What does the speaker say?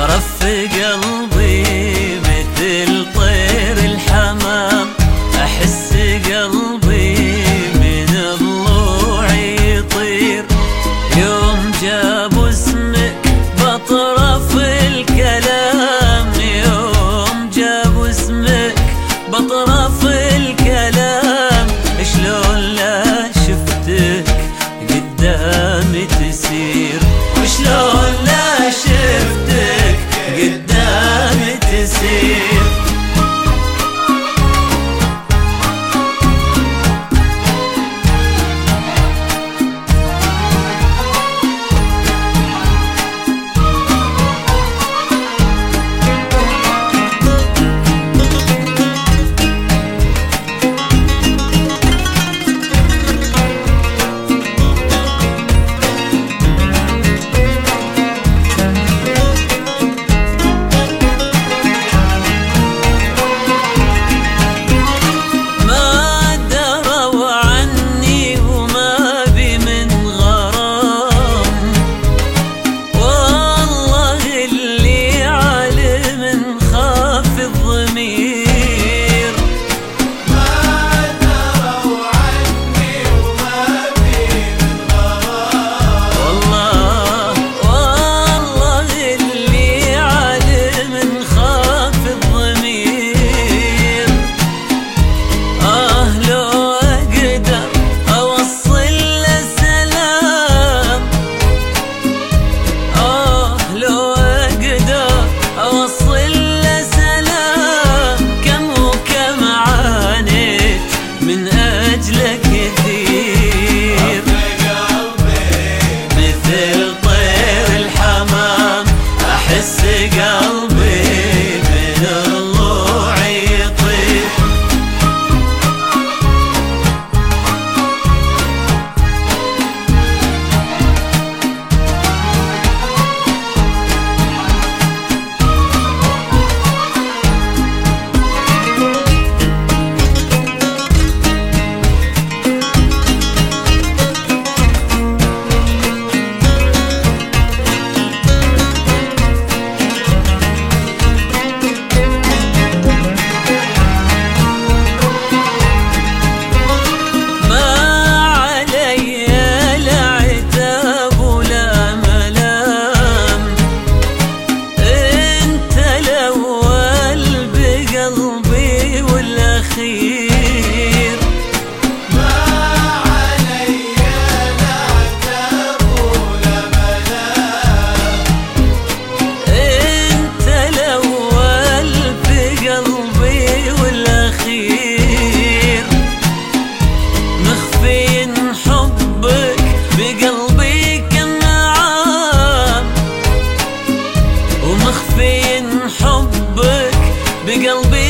ترف قلبي. مثل طير الحمام أحس قلبي بقلبي